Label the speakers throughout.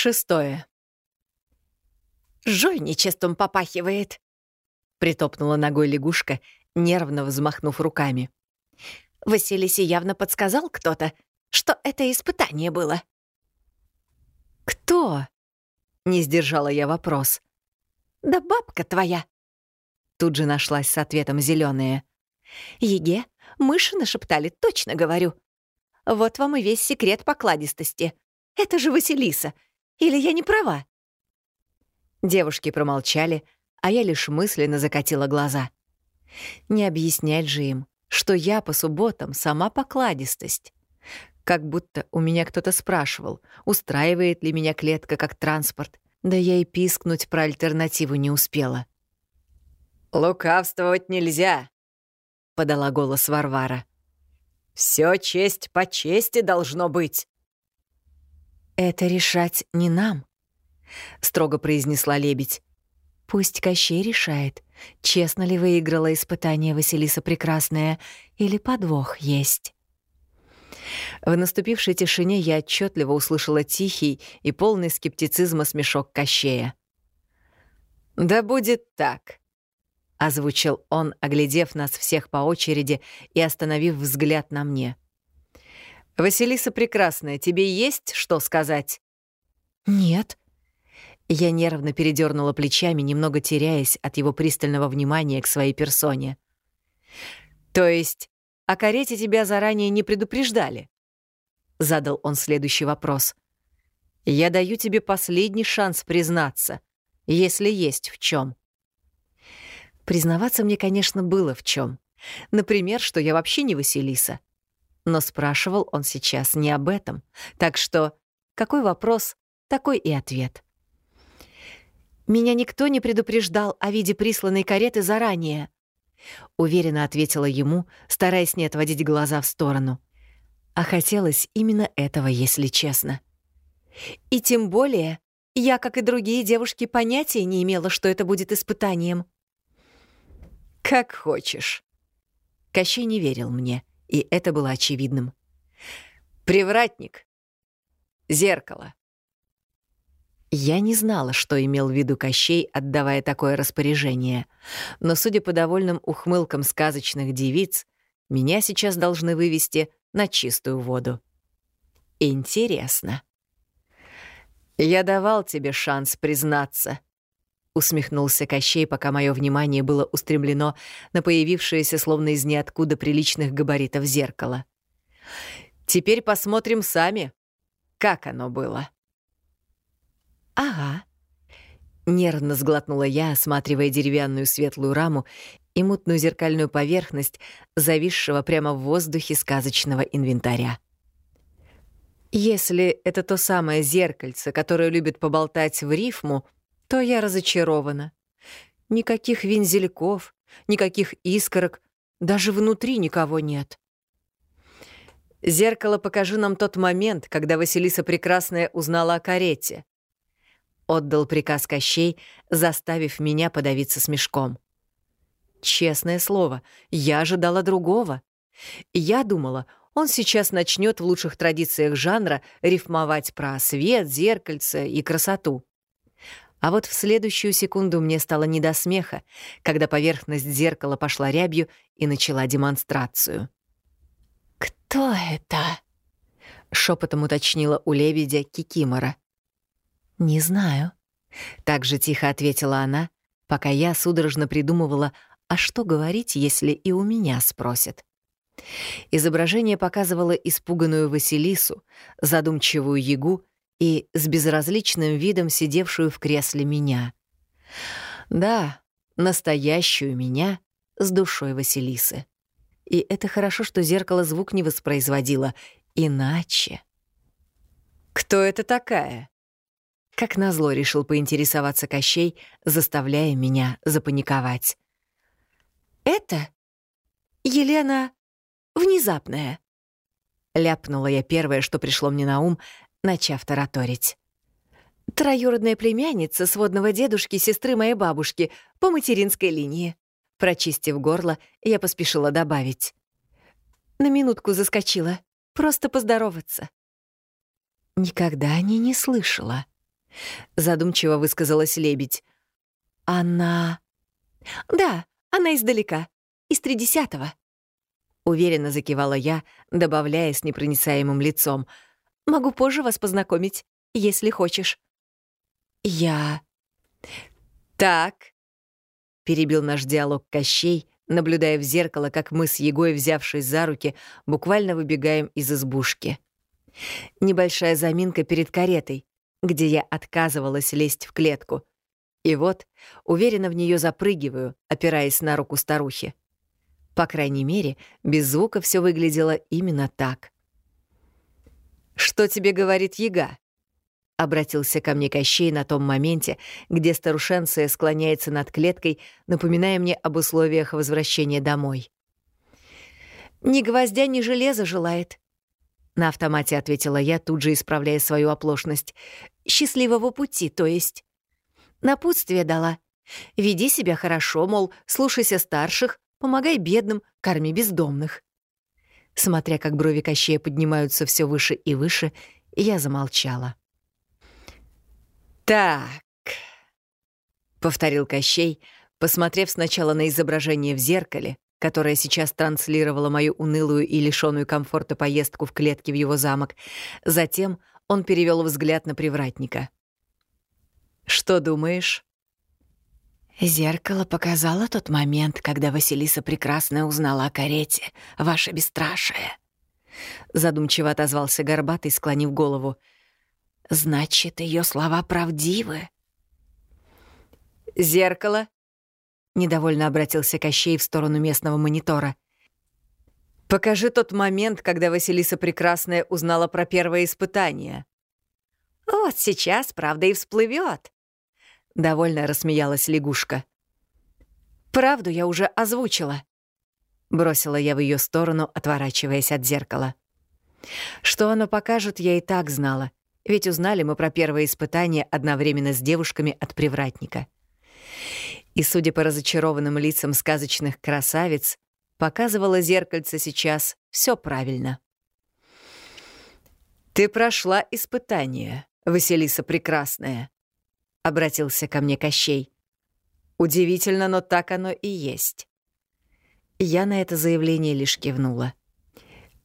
Speaker 1: Шестое.
Speaker 2: «Жой нечистым попахивает», — притопнула ногой лягушка, нервно взмахнув руками. Василисе явно подсказал кто-то, что это испытание было.
Speaker 1: «Кто?» — не сдержала я вопрос.
Speaker 2: «Да бабка твоя!»
Speaker 1: Тут же нашлась с ответом зеленая.
Speaker 2: «Еге, мыши нашептали, точно говорю. Вот вам и весь секрет покладистости. Это же Василиса. Или я не права?»
Speaker 1: Девушки промолчали, а я лишь мысленно закатила глаза. Не объяснять же им, что я по субботам сама покладистость. Как будто у меня кто-то спрашивал, устраивает ли меня клетка как транспорт. Да я и пискнуть про альтернативу не успела.
Speaker 3: «Лукавствовать нельзя», — подала голос Варвара. «Все честь по чести должно быть».
Speaker 1: «Это решать не нам», — строго произнесла лебедь. «Пусть Кощей решает, честно ли выиграла испытание Василиса Прекрасная или подвох есть». В наступившей тишине я отчетливо услышала тихий и полный скептицизма смешок Кощея.
Speaker 3: «Да будет так», —
Speaker 1: озвучил он, оглядев нас всех по очереди и остановив взгляд на мне.
Speaker 3: «Василиса Прекрасная, тебе есть что сказать?»
Speaker 1: «Нет». Я нервно передернула плечами, немного теряясь от его пристального внимания к своей персоне.
Speaker 3: «То есть о карете тебя заранее не предупреждали?» Задал он следующий вопрос. «Я даю тебе последний шанс признаться, если есть в чем.
Speaker 1: Признаваться мне, конечно, было в чем. Например, что я вообще не Василиса. Но спрашивал он сейчас не об этом. Так что какой вопрос, такой и ответ. «Меня никто не предупреждал о виде присланной кареты заранее», — уверенно ответила ему, стараясь не отводить глаза в сторону. А хотелось именно этого, если честно. «И тем более я, как и другие девушки, понятия не имела, что это будет испытанием»,
Speaker 3: «Как хочешь».
Speaker 1: Кощей не верил мне, и это было очевидным.
Speaker 3: «Привратник. Зеркало».
Speaker 1: Я не знала, что имел в виду Кощей, отдавая такое распоряжение, но, судя по довольным ухмылкам сказочных девиц, меня сейчас должны вывести на чистую воду. Интересно.
Speaker 3: «Я давал тебе шанс признаться», усмехнулся Кощей, пока мое внимание было устремлено на появившееся словно из ниоткуда приличных габаритов зеркало. Теперь посмотрим сами, как оно было.
Speaker 1: Ага. Нервно сглотнула я, осматривая деревянную светлую раму и мутную зеркальную поверхность, зависшего прямо в воздухе сказочного инвентаря. Если это то самое зеркальце, которое любит поболтать в рифму — то я разочарована. Никаких вензельков, никаких искорок, даже внутри никого нет.
Speaker 3: «Зеркало, покажи нам тот момент, когда Василиса Прекрасная узнала о карете», — отдал приказ Кощей, заставив меня подавиться смешком.
Speaker 1: Честное слово, я ожидала другого. Я думала, он сейчас начнет в лучших традициях жанра рифмовать про свет, зеркальце и красоту. А вот в следующую секунду мне стало не до смеха, когда поверхность зеркала пошла рябью и начала демонстрацию.
Speaker 2: «Кто это?»
Speaker 1: — шепотом уточнила у лебедя Кикимора. «Не знаю», — так же тихо ответила она, пока я судорожно придумывала, а что говорить, если и у меня спросят. Изображение показывало испуганную Василису, задумчивую Ягу и с безразличным видом сидевшую в кресле меня. Да, настоящую меня с душой Василисы. И это хорошо, что зеркало звук не воспроизводило, иначе...
Speaker 3: «Кто это такая?»
Speaker 1: Как назло решил поинтересоваться Кощей, заставляя меня запаниковать.
Speaker 2: «Это Елена Внезапная», — ляпнула я первое, что пришло мне на ум, начав тараторить. «Троюродная племянница сводного дедушки сестры моей бабушки по материнской линии». Прочистив горло, я поспешила добавить. «На минутку заскочила. Просто поздороваться».
Speaker 1: Никогда о ней не слышала. Задумчиво высказалась лебедь.
Speaker 2: Она... Да, она издалека, из тридесятого.
Speaker 1: Уверенно закивала я, добавляя с непроницаемым лицом.
Speaker 2: Могу позже вас познакомить, если хочешь.
Speaker 1: Я... Так, перебил наш диалог Кощей, наблюдая в зеркало, как мы с Егой, взявшись за руки, буквально выбегаем из избушки. Небольшая заминка перед каретой, где я отказывалась лезть в клетку. И вот, уверенно в нее запрыгиваю, опираясь на руку старухи. По крайней мере, без звука все выглядело именно так. «Что тебе говорит яга?» — обратился ко мне Кощей на том моменте, где старушенция склоняется над клеткой, напоминая мне об условиях возвращения домой.
Speaker 2: «Ни гвоздя, ни железа желает», на автомате ответила я, тут же исправляя свою оплошность. «Счастливого пути, то есть». Напутствие дала. «Веди себя хорошо, мол, слушайся старших, помогай бедным, корми бездомных». Смотря как брови Кощея поднимаются все выше и выше, я замолчала.
Speaker 1: «Так», — повторил Кощей, посмотрев сначала на изображение в зеркале, которая сейчас транслировала мою унылую и лишённую комфорта поездку в клетке в его замок. Затем он перевёл взгляд на привратника. «Что думаешь?»
Speaker 2: «Зеркало показало тот момент, когда Василиса Прекрасная узнала о карете, ваше бесстрашие». Задумчиво отозвался Горбатый, склонив голову. «Значит, её слова правдивы?»
Speaker 1: «Зеркало Недовольно обратился Кощей в сторону местного монитора. «Покажи тот момент, когда Василиса Прекрасная узнала про первое испытание».
Speaker 2: «Вот сейчас, правда, и всплывет.
Speaker 1: Довольно рассмеялась лягушка.
Speaker 2: «Правду я уже озвучила», —
Speaker 1: бросила я в ее сторону, отворачиваясь от зеркала. Что оно покажет, я и так знала, ведь узнали мы про первое испытание одновременно с девушками от привратника. И, судя по разочарованным лицам сказочных красавиц, показывало зеркальце сейчас все правильно. «Ты прошла испытание, Василиса Прекрасная», — обратился ко мне Кощей. «Удивительно, но так оно и есть». Я на это заявление лишь кивнула.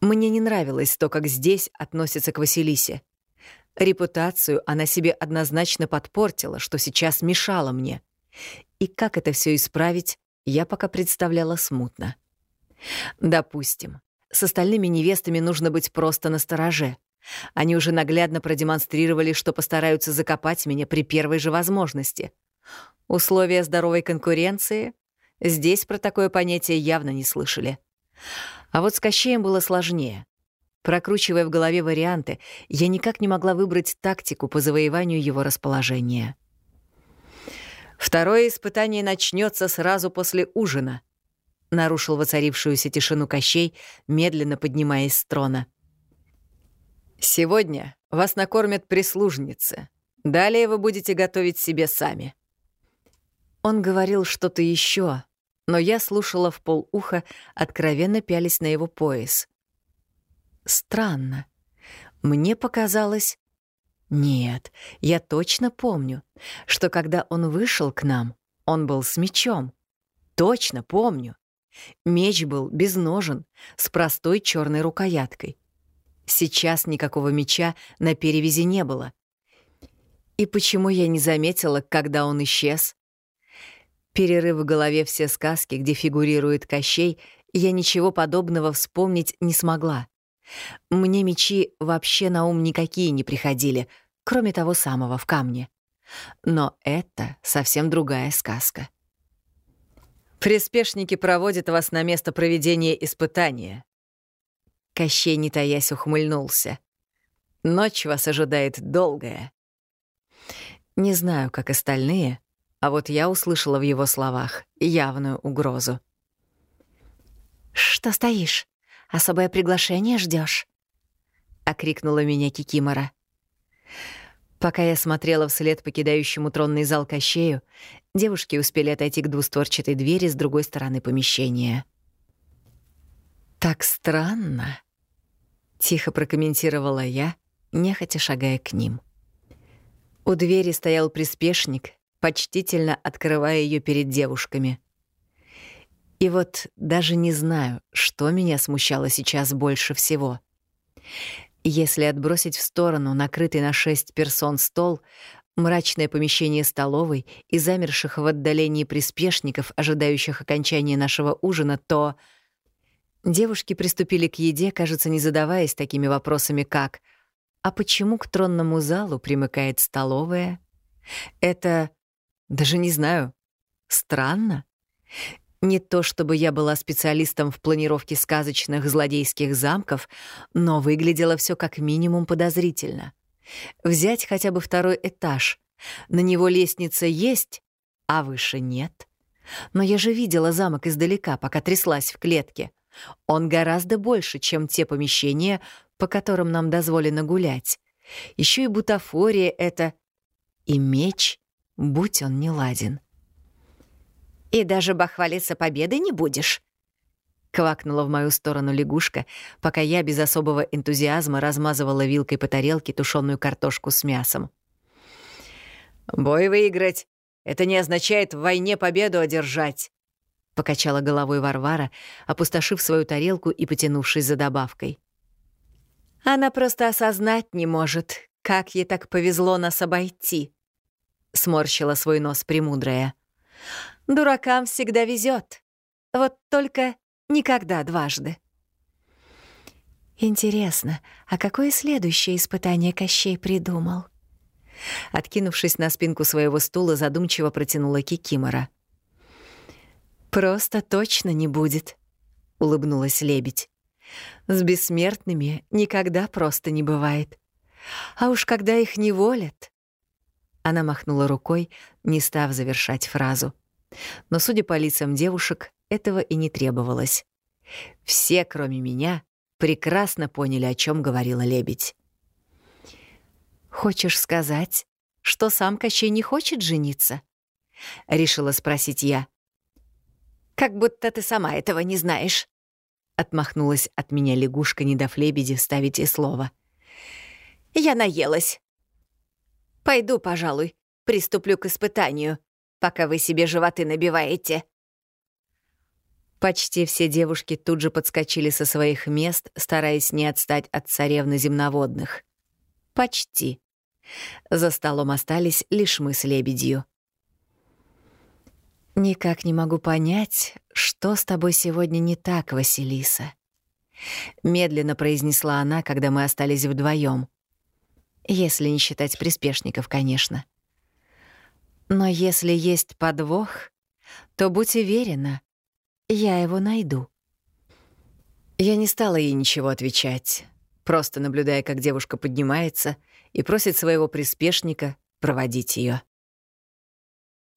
Speaker 1: Мне не нравилось то, как здесь относятся к Василисе. Репутацию она себе однозначно подпортила, что сейчас мешало мне. И как это все исправить, я пока представляла смутно. Допустим, с остальными невестами нужно быть просто настороже. Они уже наглядно продемонстрировали, что постараются закопать меня при первой же возможности. Условия здоровой конкуренции? Здесь про такое понятие явно не слышали. А вот с Кощеем было сложнее. Прокручивая в голове варианты, я никак не могла выбрать тактику по завоеванию его расположения. Второе испытание начнется сразу после ужина. Нарушил воцарившуюся тишину Кощей, медленно поднимаясь с трона. Сегодня вас накормят прислужницы. Далее вы будете готовить себе сами. Он говорил что-то еще, но я слушала в полуха, откровенно пялись на его пояс. Странно. Мне показалось, нет, я точно помню, что когда он вышел к нам, он был с мечом. Точно помню. Меч был без ножен, с простой черной рукояткой. Сейчас никакого меча на перевязи не было. И почему я не заметила, когда он исчез? Перерыв в голове все сказки, где фигурирует Кощей, я ничего подобного вспомнить не смогла. Мне мечи вообще на ум никакие не приходили, кроме того самого в камне. Но это совсем другая сказка. Приспешники проводят вас на место проведения испытания. Кощей, не таясь, ухмыльнулся. Ночь вас ожидает долгая. Не знаю, как остальные, а вот я услышала в его словах явную угрозу.
Speaker 2: «Что стоишь? Особое приглашение ждешь? окрикнула меня Кикимора.
Speaker 1: Пока я смотрела вслед покидающему тронный зал Кощею, девушки успели отойти к двустворчатой двери с другой стороны помещения. «Так странно», — тихо прокомментировала я, нехотя шагая к ним. У двери стоял приспешник, почтительно открывая ее перед девушками. И вот даже не знаю, что меня смущало сейчас больше всего. Если отбросить в сторону накрытый на шесть персон стол, мрачное помещение столовой и замерших в отдалении приспешников, ожидающих окончания нашего ужина, то... Девушки приступили к еде, кажется, не задаваясь такими вопросами, как — а почему к тронному залу примыкает столовая? Это... даже не знаю. Странно. Не то чтобы я была специалистом в планировке сказочных злодейских замков, но выглядело все как минимум подозрительно. Взять хотя бы второй этаж. На него лестница есть, а выше нет. Но я же видела замок издалека, пока тряслась в клетке. Он гораздо больше, чем те помещения, по которым нам дозволено гулять. Еще и бутафория это... И меч, будь он не ладен.
Speaker 2: «И даже бахвалиться победой не будешь?»
Speaker 1: Квакнула в мою сторону лягушка, пока я без особого энтузиазма размазывала вилкой по тарелке тушеную картошку с мясом.
Speaker 3: «Бой выиграть — это не означает в войне победу одержать», — покачала головой Варвара, опустошив свою тарелку и потянувшись за добавкой.
Speaker 2: Она просто осознать не может, как ей так повезло нас обойти. Сморщила свой нос премудрая. Дуракам всегда везет. Вот только никогда дважды. Интересно, а какое следующее испытание Кощей придумал? Откинувшись на спинку своего стула, задумчиво протянула Кикимора. «Просто точно не будет», — улыбнулась лебедь. С бессмертными никогда просто не бывает. А уж когда их не волят... Она махнула рукой, не став завершать фразу. Но, судя по лицам девушек, этого и не требовалось. Все, кроме меня, прекрасно поняли, о чем говорила лебедь. «Хочешь сказать, что сам Кощей не хочет жениться?» — решила спросить я. «Как будто ты сама этого не знаешь», Отмахнулась от меня лягушка, не дав лебеди вставить и слово. «Я наелась. Пойду, пожалуй, приступлю к испытанию, пока вы себе животы набиваете». Почти все девушки тут же подскочили со своих мест, стараясь не отстать от царевны земноводных. Почти. За столом остались лишь мы с лебедью. «Никак не могу понять, что с тобой сегодня не так, Василиса?» Медленно произнесла она, когда мы остались вдвоем. Если не считать приспешников, конечно. Но если есть подвох, то будь уверена, я его найду. Я не стала ей ничего отвечать, просто наблюдая, как девушка поднимается и просит своего приспешника проводить ее.